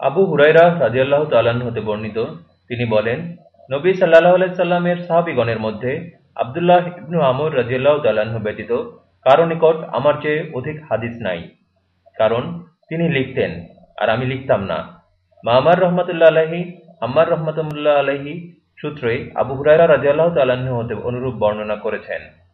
আবু হুরাইরা রাজিয়াল্লাহ তাল্লাহ্ন হতে বর্ণিত। তিনি বলেন, নবী সাল্লাহ আলাইসাল্লামের সাহাবিগণের মধ্যে আবদুল্লাহ ইবনু আমর রাজিয়াল্লাহ তাল্লাহ্ন ব্যতীত কারও নিকট আমার চেয়ে অধিক হাদিস নাই। কারণ তিনি লিখতেন, আর আমি লিখতাম না। মামার রহমতুল্লাহ আলহী আম্মার রহমতুল্লাহ আলহী সূত্রে আবু হুরাইরা রাজিয়াল্লাহ তাল্লাহ্ন হতে অনুরূপ বর্ণনা করেছেন।